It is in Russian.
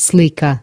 слика.